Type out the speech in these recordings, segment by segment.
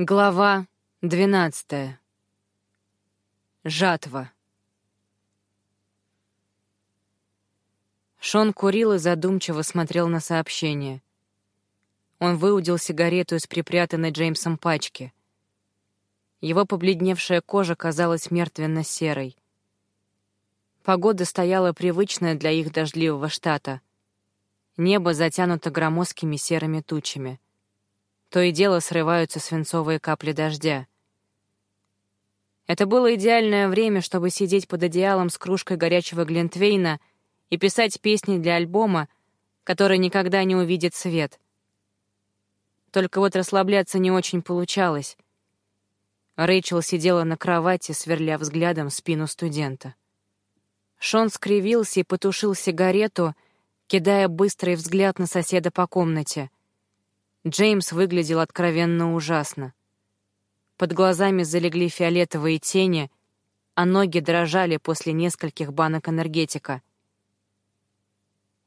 Глава двенадцатая. Жатва. Шон курил и задумчиво смотрел на сообщение. Он выудил сигарету из припрятанной Джеймсом пачки. Его побледневшая кожа казалась мертвенно-серой. Погода стояла привычная для их дождливого штата. Небо затянуто громоздкими серыми тучами — то и дело срываются свинцовые капли дождя. Это было идеальное время, чтобы сидеть под одеялом с кружкой горячего глинтвейна и писать песни для альбома, который никогда не увидит свет. Только вот расслабляться не очень получалось. Рэйчел сидела на кровати, сверля взглядом спину студента. Шон скривился и потушил сигарету, кидая быстрый взгляд на соседа по комнате — Джеймс выглядел откровенно ужасно. Под глазами залегли фиолетовые тени, а ноги дрожали после нескольких банок энергетика.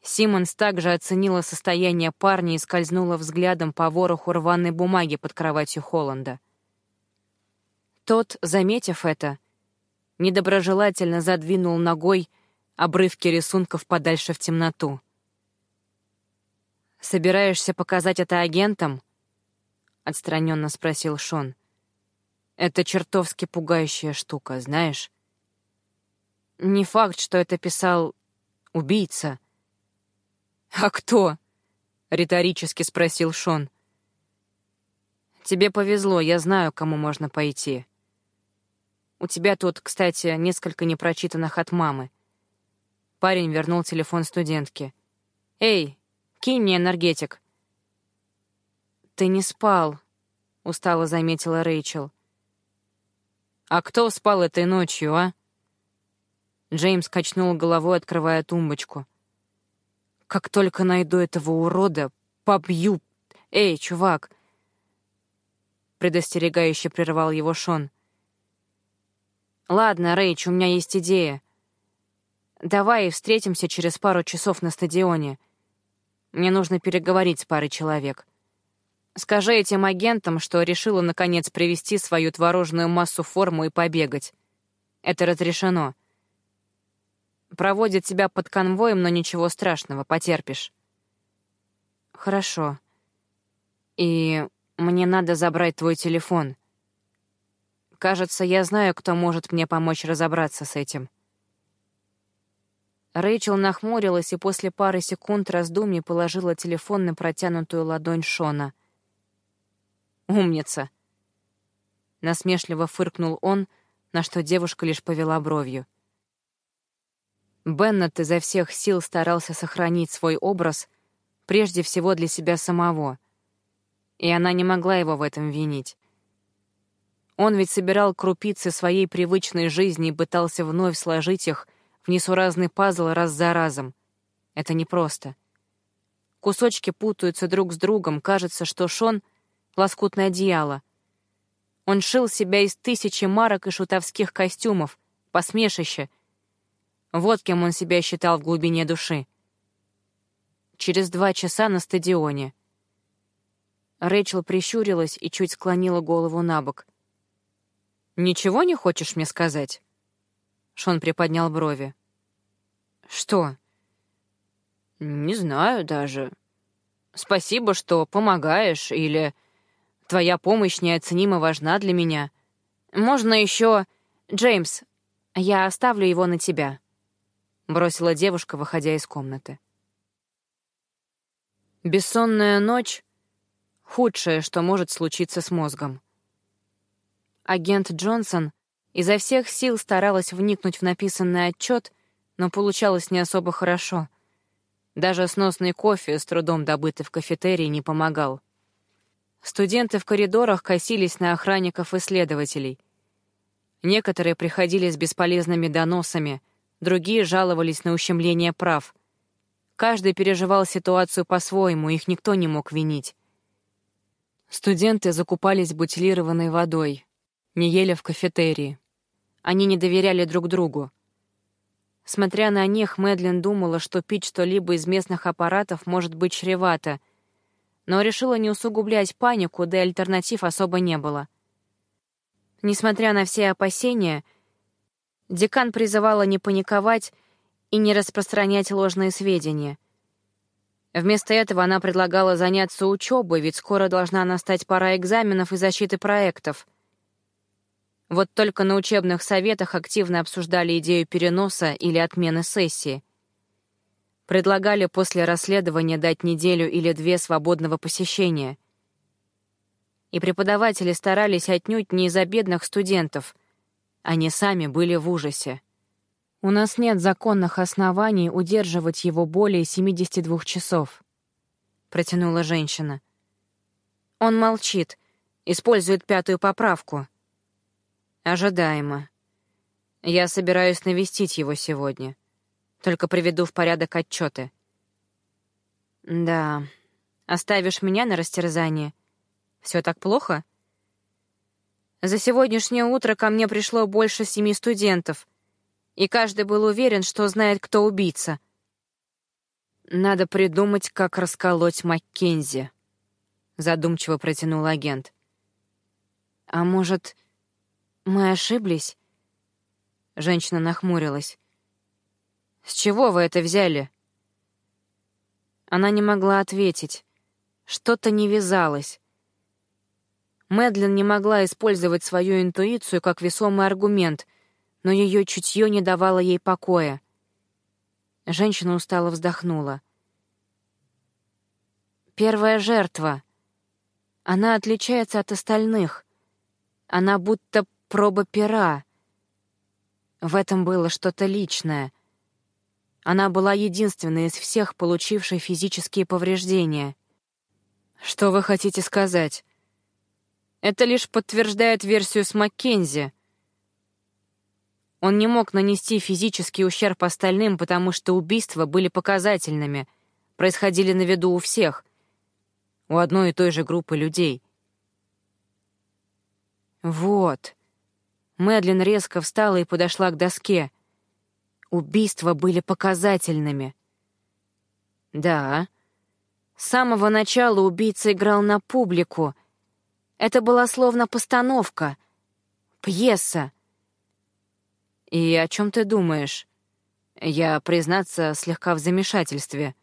Симмонс также оценила состояние парня и скользнула взглядом по вороху рваной бумаги под кроватью Холланда. Тот, заметив это, недоброжелательно задвинул ногой обрывки рисунков подальше в темноту. «Собираешься показать это агентам?» — отстраненно спросил Шон. «Это чертовски пугающая штука, знаешь?» «Не факт, что это писал убийца». «А кто?» — риторически спросил Шон. «Тебе повезло, я знаю, кому можно пойти. У тебя тут, кстати, несколько непрочитанных от мамы». Парень вернул телефон студентке. «Эй, Кинь мне энергетик». «Ты не спал», — устало заметила Рэйчел. «А кто спал этой ночью, а?» Джеймс качнул головой, открывая тумбочку. «Как только найду этого урода, побью! Эй, чувак!» Предостерегающе прервал его Шон. «Ладно, Рэйч, у меня есть идея. Давай встретимся через пару часов на стадионе. Мне нужно переговорить с парой человек. Скажи этим агентам, что решила, наконец, привести свою творожную массу в форму и побегать. Это разрешено. Проводят тебя под конвоем, но ничего страшного, потерпишь. Хорошо. И мне надо забрать твой телефон. Кажется, я знаю, кто может мне помочь разобраться с этим. Рэйчел нахмурилась и после пары секунд раздумий положила телефон на протянутую ладонь Шона. «Умница!» Насмешливо фыркнул он, на что девушка лишь повела бровью. Беннет изо всех сил старался сохранить свой образ, прежде всего для себя самого, и она не могла его в этом винить. Он ведь собирал крупицы своей привычной жизни и пытался вновь сложить их — в несуразный пазл раз за разом. Это непросто. Кусочки путаются друг с другом, кажется, что Шон — лоскутное одеяло. Он шил себя из тысячи марок и шутовских костюмов, посмешище. Вот кем он себя считал в глубине души. Через два часа на стадионе. Рэйчел прищурилась и чуть склонила голову на бок. «Ничего не хочешь мне сказать?» Шон приподнял брови. «Что?» «Не знаю даже. Спасибо, что помогаешь, или твоя помощь неоценимо важна для меня. Можно еще... Джеймс, я оставлю его на тебя», — бросила девушка, выходя из комнаты. Бессонная ночь — худшее, что может случиться с мозгом. Агент Джонсон Изо всех сил старалась вникнуть в написанный отчет, но получалось не особо хорошо. Даже сносный кофе, с трудом добытый в кафетерии, не помогал. Студенты в коридорах косились на охранников-исследователей. Некоторые приходили с бесполезными доносами, другие жаловались на ущемление прав. Каждый переживал ситуацию по-своему, их никто не мог винить. Студенты закупались бутилированной водой, не ели в кафетерии. Они не доверяли друг другу. Смотря на них, Мэдлин думала, что пить что-либо из местных аппаратов может быть чревато, но решила не усугублять панику, да и альтернатив особо не было. Несмотря на все опасения, декан призывала не паниковать и не распространять ложные сведения. Вместо этого она предлагала заняться учебой, ведь скоро должна настать пора экзаменов и защиты проектов. Вот только на учебных советах активно обсуждали идею переноса или отмены сессии. Предлагали после расследования дать неделю или две свободного посещения. И преподаватели старались отнюдь не из-за бедных студентов. Они сами были в ужасе. У нас нет законных оснований удерживать его более 72 часов», — протянула женщина. Он молчит, использует пятую поправку. Ожидаемо. Я собираюсь навестить его сегодня. Только приведу в порядок отчеты. Да. Оставишь меня на растерзание? Все так плохо? За сегодняшнее утро ко мне пришло больше семи студентов — и каждый был уверен, что знает, кто убийца. «Надо придумать, как расколоть Маккензи», — задумчиво протянул агент. «А может, мы ошиблись?» Женщина нахмурилась. «С чего вы это взяли?» Она не могла ответить. Что-то не вязалось. Мэдлин не могла использовать свою интуицию как весомый аргумент — но ее чутье не давало ей покоя. Женщина устало вздохнула. «Первая жертва. Она отличается от остальных. Она будто проба пера. В этом было что-то личное. Она была единственной из всех, получившей физические повреждения. Что вы хотите сказать? Это лишь подтверждает версию с Маккензи — он не мог нанести физический ущерб остальным, потому что убийства были показательными, происходили на виду у всех, у одной и той же группы людей. Вот. Мэдлин резко встала и подошла к доске. Убийства были показательными. Да. С самого начала убийца играл на публику. Это была словно постановка, пьеса. «И о чем ты думаешь?» Я, признаться, слегка в замешательстве.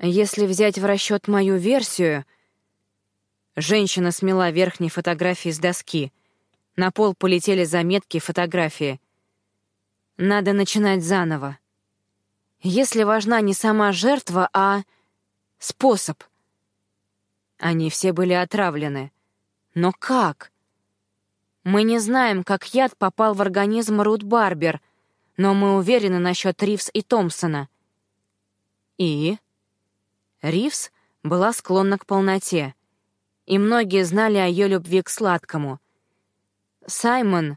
Если взять в расчет мою версию... Женщина смела верхние фотографии с доски. На пол полетели заметки фотографии. Надо начинать заново. Если важна не сама жертва, а способ. Они все были отравлены. Но как? Мы не знаем, как яд попал в организм Рут Барбер, но мы уверены насчет Ривс и Томпсона. И? Ривс была склонна к полноте, и многие знали о ее любви к сладкому. Саймон...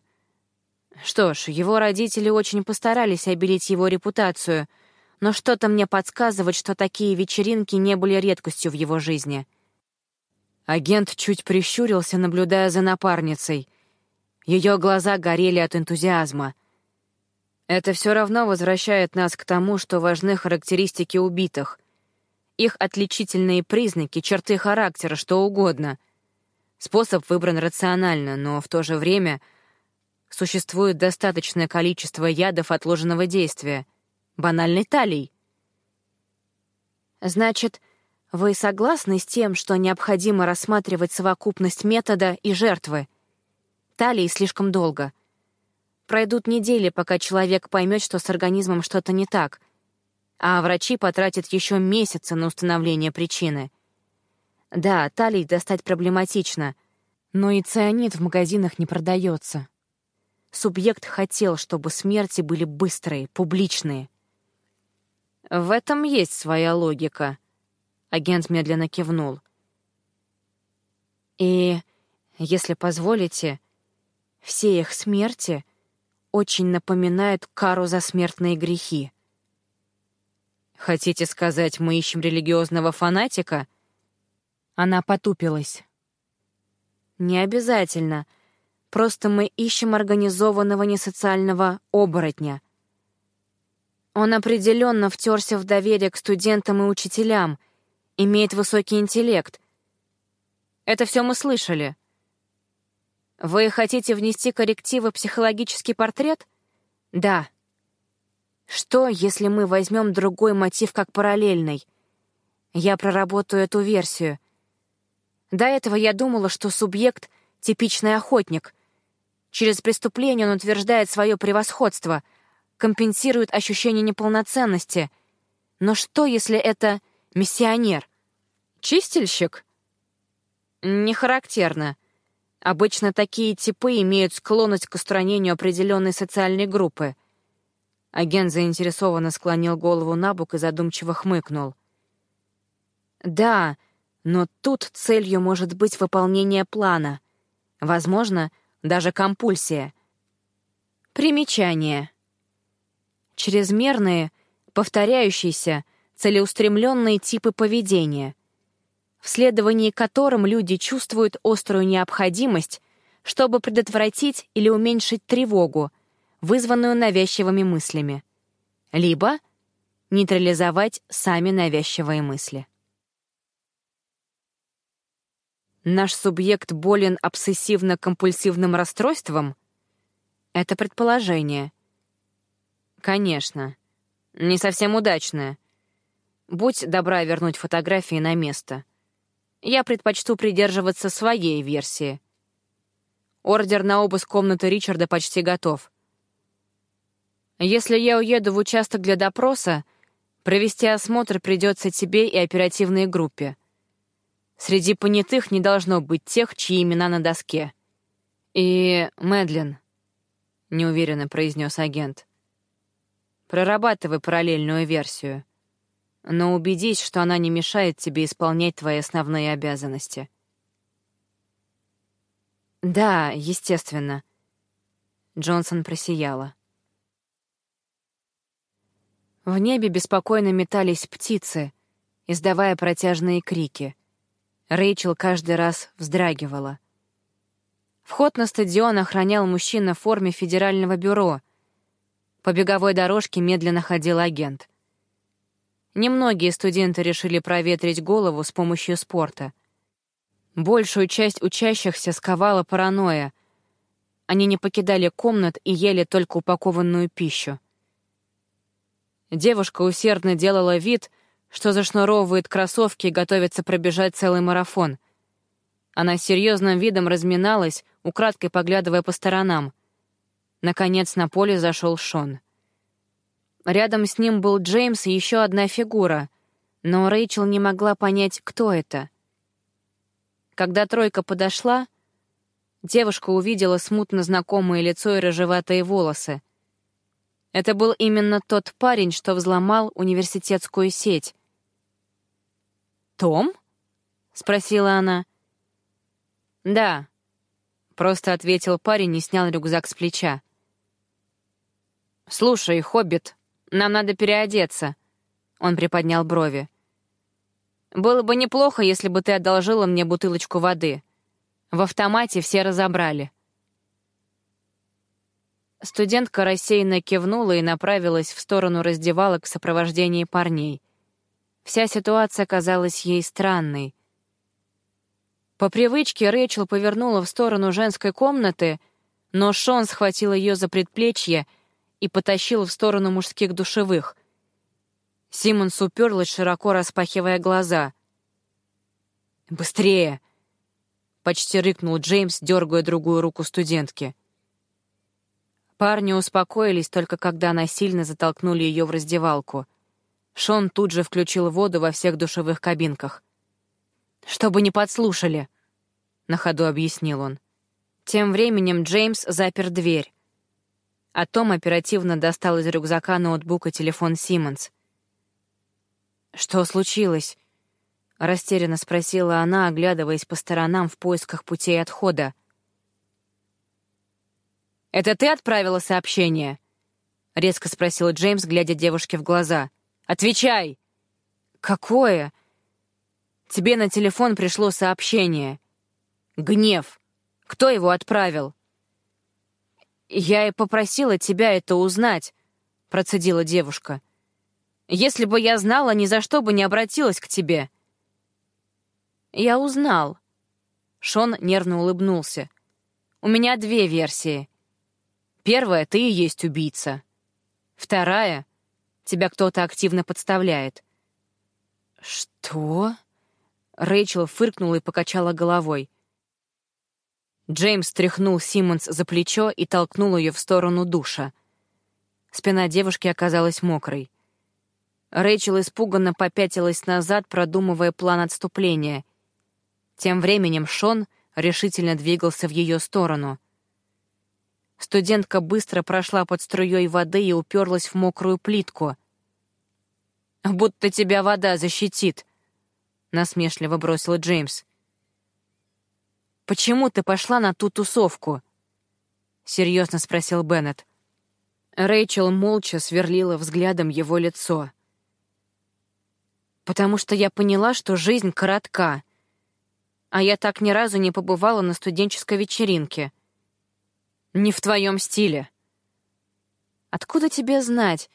Что ж, его родители очень постарались обелить его репутацию, но что-то мне подсказывает, что такие вечеринки не были редкостью в его жизни. Агент чуть прищурился, наблюдая за напарницей — ее глаза горели от энтузиазма. Это все равно возвращает нас к тому, что важны характеристики убитых. Их отличительные признаки, черты характера, что угодно. Способ выбран рационально, но в то же время существует достаточное количество ядов отложенного действия. Банальный талий. Значит, вы согласны с тем, что необходимо рассматривать совокупность метода и жертвы? талии слишком долго. Пройдут недели, пока человек поймет, что с организмом что-то не так, а врачи потратят еще месяцы на установление причины. Да, талий достать проблематично, но и цианид в магазинах не продается. Субъект хотел, чтобы смерти были быстрые, публичные. В этом есть своя логика. Агент медленно кивнул. И, если позволите, все их смерти очень напоминают кару за смертные грехи. «Хотите сказать, мы ищем религиозного фанатика?» Она потупилась. «Не обязательно. Просто мы ищем организованного несоциального оборотня. Он определенно втерся в доверие к студентам и учителям, имеет высокий интеллект. Это все мы слышали. Вы хотите внести коррективы в психологический портрет? Да. Что, если мы возьмем другой мотив как параллельный? Я проработаю эту версию. До этого я думала, что субъект — типичный охотник. Через преступление он утверждает свое превосходство, компенсирует ощущение неполноценности. Но что, если это миссионер? Чистильщик? Не характерно. Обычно такие типы имеют склонность к устранению определенной социальной группы. Агент заинтересованно склонил голову на бок и задумчиво хмыкнул. «Да, но тут целью может быть выполнение плана. Возможно, даже компульсия. Примечание. Чрезмерные, повторяющиеся, целеустремленные типы поведения — в следовании которым люди чувствуют острую необходимость, чтобы предотвратить или уменьшить тревогу, вызванную навязчивыми мыслями, либо нейтрализовать сами навязчивые мысли. Наш субъект болен обсессивно-компульсивным расстройством? Это предположение. Конечно. Не совсем удачное. Будь добра вернуть фотографии на место — я предпочту придерживаться своей версии. Ордер на обыск комнаты Ричарда почти готов. Если я уеду в участок для допроса, провести осмотр придется тебе и оперативной группе. Среди понятых не должно быть тех, чьи имена на доске. И Мэдлин, — неуверенно произнес агент. Прорабатывай параллельную версию но убедись, что она не мешает тебе исполнять твои основные обязанности. Да, естественно. Джонсон просияла. В небе беспокойно метались птицы, издавая протяжные крики. Рэйчел каждый раз вздрагивала. Вход на стадион охранял мужчина в форме федерального бюро. По беговой дорожке медленно ходил агент — Немногие студенты решили проветрить голову с помощью спорта. Большую часть учащихся сковала паранойя. Они не покидали комнат и ели только упакованную пищу. Девушка усердно делала вид, что зашнуровывает кроссовки и готовится пробежать целый марафон. Она серьезным видом разминалась, украдкой поглядывая по сторонам. Наконец на поле зашел Шон. Рядом с ним был Джеймс и еще одна фигура, но Рэйчел не могла понять, кто это. Когда тройка подошла, девушка увидела смутно знакомое лицо и рыжеватые волосы. Это был именно тот парень, что взломал университетскую сеть. «Том?» — спросила она. «Да», — просто ответил парень и снял рюкзак с плеча. «Слушай, Хоббит, нам надо переодеться». Он приподнял брови. «Было бы неплохо, если бы ты одолжила мне бутылочку воды. В автомате все разобрали». Студентка рассеянно кивнула и направилась в сторону раздевалок в сопровождении парней. Вся ситуация казалась ей странной. По привычке Рэйчел повернула в сторону женской комнаты, но Шон схватил ее за предплечье и потащил в сторону мужских душевых. Симонс уперлась, широко распахивая глаза. «Быстрее!» — почти рыкнул Джеймс, дергая другую руку студентки. Парни успокоились только когда насильно затолкнули ее в раздевалку. Шон тут же включил воду во всех душевых кабинках. «Чтобы не подслушали», — на ходу объяснил он. Тем временем Джеймс запер дверь а Том оперативно достал из рюкзака ноутбук и телефон Симмонс. «Что случилось?» — растерянно спросила она, оглядываясь по сторонам в поисках путей отхода. «Это ты отправила сообщение?» — резко спросил Джеймс, глядя девушке в глаза. «Отвечай!» «Какое?» «Тебе на телефон пришло сообщение. Гнев. Кто его отправил?» «Я и попросила тебя это узнать», — процедила девушка. «Если бы я знала, ни за что бы не обратилась к тебе. Я узнал. Шон нервно улыбнулся. У меня две версии. Первая — ты и есть убийца. Вторая — тебя кто-то активно подставляет. «Что?» Рэйчел фыркнула и покачала головой. Джеймс тряхнул Симмонс за плечо и толкнул ее в сторону душа. Спина девушки оказалась мокрой. Рэйчел испуганно попятилась назад, продумывая план отступления. Тем временем Шон решительно двигался в ее сторону. Студентка быстро прошла под струей воды и уперлась в мокрую плитку. «Будто тебя вода защитит», — насмешливо бросил Джеймс. «Почему ты пошла на ту тусовку?» — серьезно спросил Беннет. Рэйчел молча сверлила взглядом его лицо. «Потому что я поняла, что жизнь коротка, а я так ни разу не побывала на студенческой вечеринке. Не в твоем стиле». «Откуда тебе знать,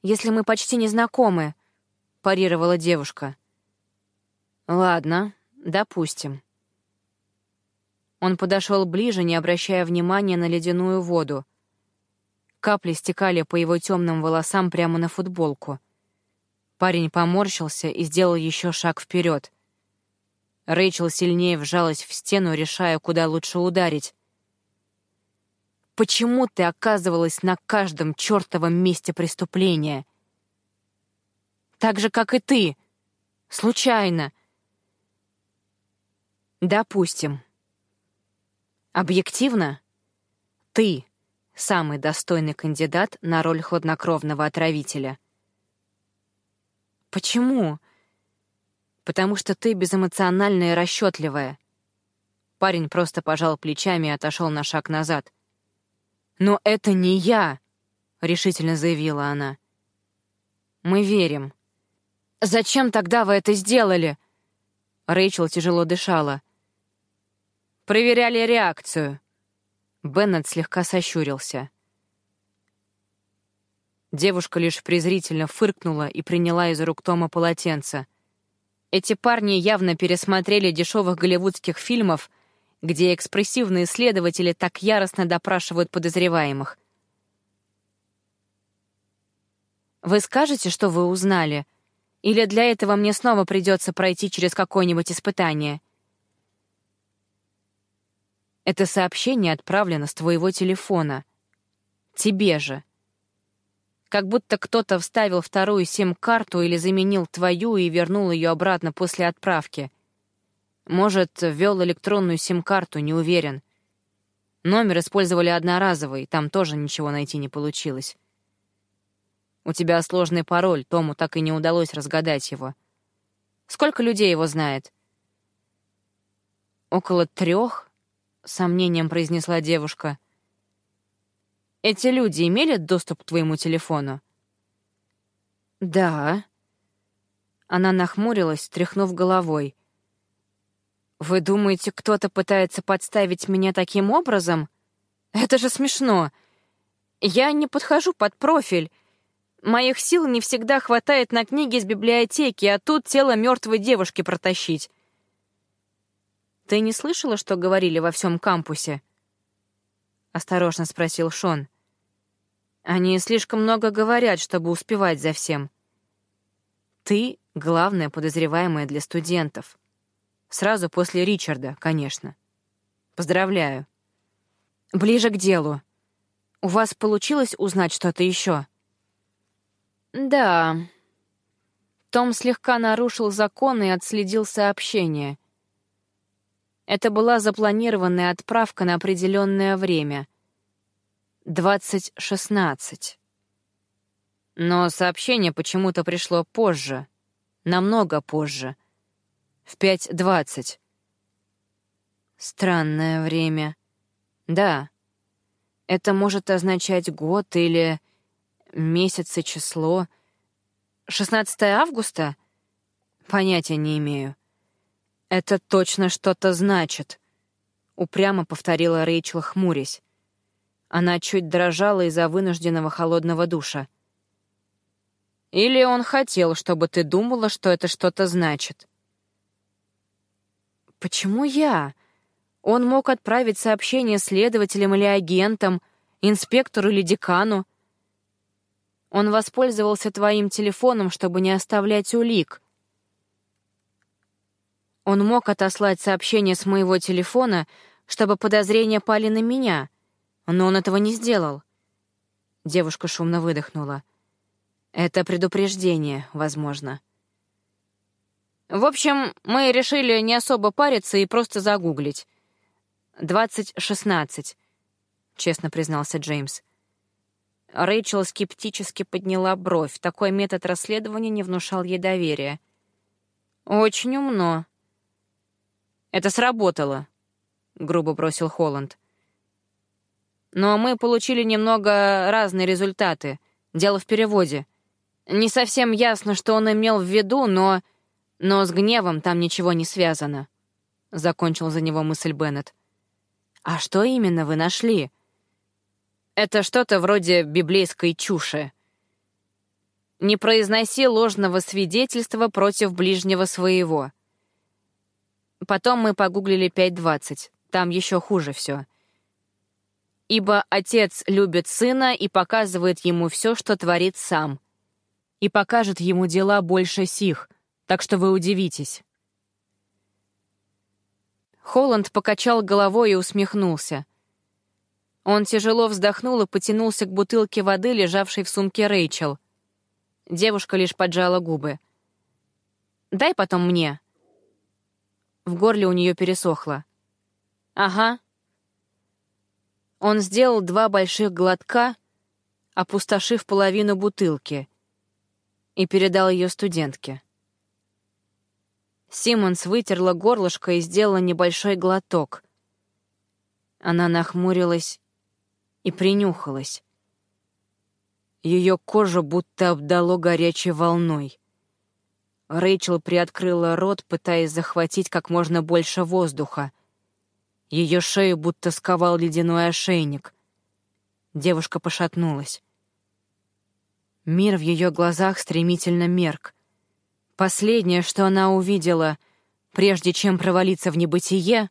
если мы почти не знакомы?» — парировала девушка. «Ладно, допустим». Он подошел ближе, не обращая внимания на ледяную воду. Капли стекали по его темным волосам прямо на футболку. Парень поморщился и сделал еще шаг вперед. Рэйчел сильнее вжалась в стену, решая, куда лучше ударить. «Почему ты оказывалась на каждом чертовом месте преступления?» «Так же, как и ты. Случайно. Допустим. Объективно, ты самый достойный кандидат на роль хладнокровного отравителя. Почему? Потому что ты безэмоциональная и расчетливая. Парень просто пожал плечами и отошел на шаг назад. «Но это не я!» — решительно заявила она. «Мы верим». «Зачем тогда вы это сделали?» Рэйчел тяжело дышала. Проверяли реакцию». Беннет слегка сощурился. Девушка лишь презрительно фыркнула и приняла из рук Тома полотенце. Эти парни явно пересмотрели дешевых голливудских фильмов, где экспрессивные следователи так яростно допрашивают подозреваемых. «Вы скажете, что вы узнали? Или для этого мне снова придется пройти через какое-нибудь испытание?» Это сообщение отправлено с твоего телефона. Тебе же. Как будто кто-то вставил вторую сим-карту или заменил твою и вернул ее обратно после отправки. Может, ввел электронную сим-карту, не уверен. Номер использовали одноразовый, там тоже ничего найти не получилось. У тебя сложный пароль, Тому так и не удалось разгадать его. Сколько людей его знает? Около трех? — сомнением произнесла девушка. «Эти люди имели доступ к твоему телефону?» «Да». Она нахмурилась, тряхнув головой. «Вы думаете, кто-то пытается подставить меня таким образом? Это же смешно. Я не подхожу под профиль. Моих сил не всегда хватает на книги из библиотеки, а тут тело мертвой девушки протащить. «Ты не слышала, что говорили во всем кампусе?» — осторожно спросил Шон. «Они слишком много говорят, чтобы успевать за всем. Ты — главная подозреваемая для студентов. Сразу после Ричарда, конечно. Поздравляю. Ближе к делу. У вас получилось узнать что-то еще?» «Да». Том слегка нарушил закон и отследил сообщение — это была запланированная отправка на определенное время. 20.16. Но сообщение почему-то пришло позже. Намного позже. В 5.20. Странное время. Да. Это может означать год или месяц и число. 16 августа? Понятия не имею. «Это точно что-то значит», — упрямо повторила Рэйчел, хмурясь. Она чуть дрожала из-за вынужденного холодного душа. «Или он хотел, чтобы ты думала, что это что-то значит?» Почему я? Он мог отправить сообщение следователям или агентам, инспектору или декану. Он воспользовался твоим телефоном, чтобы не оставлять улик. Он мог отослать сообщение с моего телефона, чтобы подозрения пали на меня, но он этого не сделал. Девушка шумно выдохнула. Это предупреждение, возможно. В общем, мы решили не особо париться и просто загуглить. «Двадцать шестнадцать», — честно признался Джеймс. Рэйчел скептически подняла бровь. Такой метод расследования не внушал ей доверия. «Очень умно». «Это сработало», — грубо бросил Холланд. «Но мы получили немного разные результаты. Дело в переводе. Не совсем ясно, что он имел в виду, но... Но с гневом там ничего не связано», — закончил за него мысль Беннет. «А что именно вы нашли?» Это что-то вроде библейской чуши. Не произноси ложного свидетельства против ближнего своего. Потом мы погуглили 5.20. Там еще хуже все. Ибо отец любит сына и показывает ему все, что творит сам. И покажет ему дела больше сих, так что вы удивитесь. Холланд покачал головой и усмехнулся — он тяжело вздохнул и потянулся к бутылке воды, лежавшей в сумке Рэйчел. Девушка лишь поджала губы. «Дай потом мне». В горле у нее пересохло. «Ага». Он сделал два больших глотка, опустошив половину бутылки, и передал ее студентке. Симмонс вытерла горлышко и сделала небольшой глоток. Она нахмурилась и принюхалась. Ее кожа будто обдало горячей волной. Рэйчел приоткрыла рот, пытаясь захватить как можно больше воздуха. Ее шею будто сковал ледяной ошейник. Девушка пошатнулась. Мир в ее глазах стремительно мерк. Последнее, что она увидела, прежде чем провалиться в небытие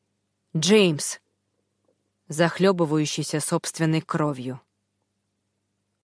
— Джеймс — захлебывающийся собственной кровью.